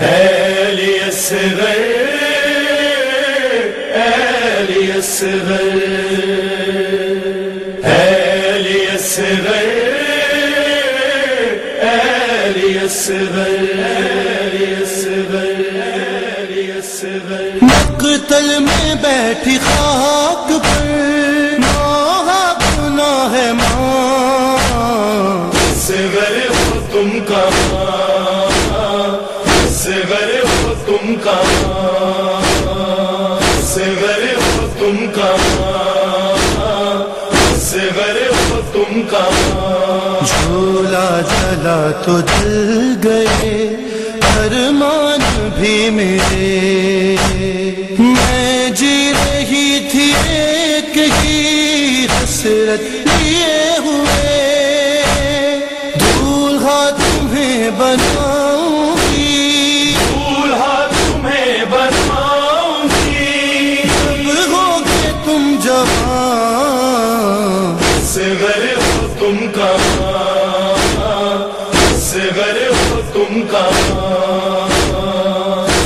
آلي الصغر آلي الصغر آلي الصغر آلي مقتل میں بیٹھی خاک پر۔ ہو تم کا ہو تم کا صغر ہو تم کا جھولا جلا تو جل گئے ارمان بھی میرے میں جی رہی تھی ایک ہی حسرت، لیے ہوئے۔ دولہا تمہیں بناؤں صغر ہو تم کا صغر ہو تم کا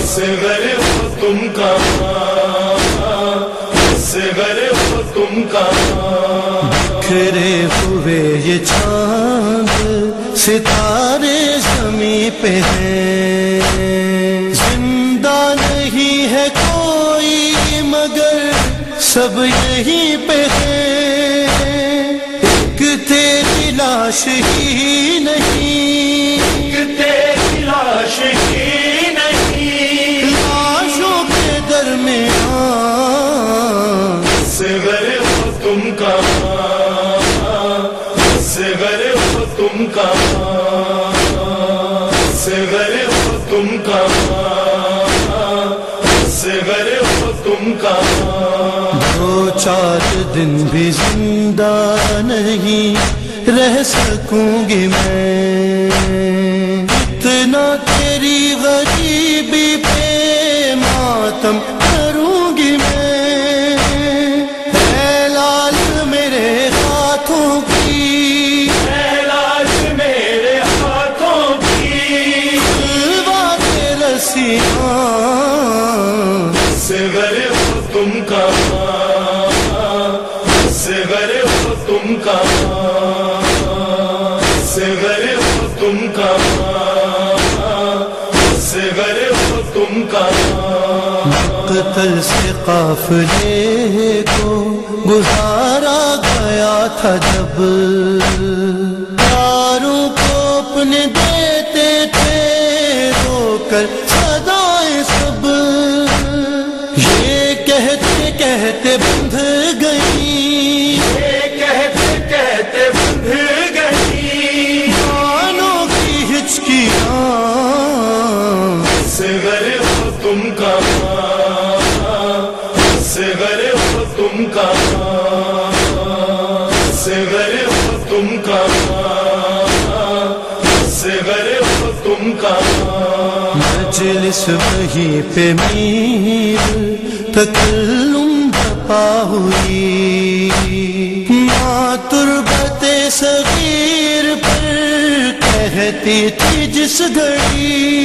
صغر ہو تم کا صغر ہو تم کا بکھرے ہوئے یہ چاند ستارے زمیں پہ ہیں زندہ نہیں ہے کوئی مگر سب یہیں پہ تیری لاش ہی نہیں۔ تیری لاش ہی نہیں۔ لاشوں کے درمیان۔ صغر ہو تم کا ہو تم کا ہو تم کا چار دن بھی زندہ نہیں رہ سکوں گی میں۔ اتنا تیری غریبی پہ ماتم کروں گی میں۔ اے لال میرے ہاتھوں کی۔ لاش میرے ہاتھوں کی۔ رسیاں۔ صغر ہو تم کا کا ہو تم کا صغر ہو تم کا۔ قتل سے قافلے کو گزارا گیا تھا جب۔ یاروں کو اپنے دیتے تھے، رو کر سدائے سب۔ یہ کہتے کہتے بندھ تم کا صغر ہو تم کا صغر ہو تم کا صغر ہو تم کا مجلس وہی پہ میر تکلم بپا ہوئی۔ ماں تربت صغیر پر کہتی تھی جس گھڑی۔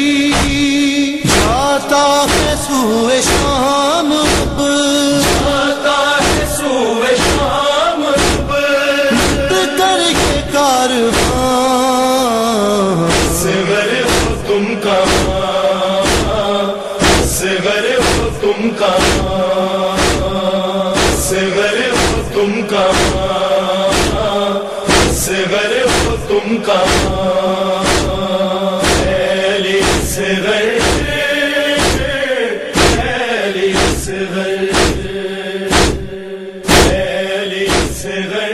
جاتا ہے سوئے شام اب آتا ہے صبح شام مٹ کر کے کارواں۔ صغر ہو تم کا صغر ہو تم کا صغر ہو تم کا صغر ہو تم کا سے غیر